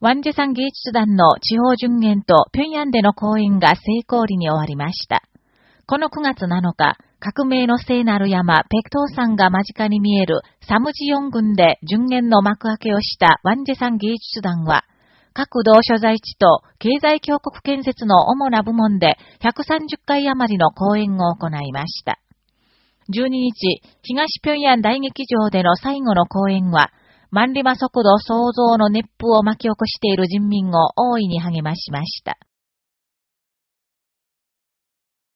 ワンジェサン芸術団の地方巡演と平壌での公演が成功裏に終わりました。この9月7日、革命の聖なる山、ペクトー山が間近に見えるサムジヨン郡で巡演の幕開けをしたワンジェサン芸術団は、各道所在地と経済強国建設の主な部門で130回余りの講演を行いました。12日、東平壌大劇場での最後の講演は、万里馬速度創造の熱風を巻き起こしている人民を大いに励ましました。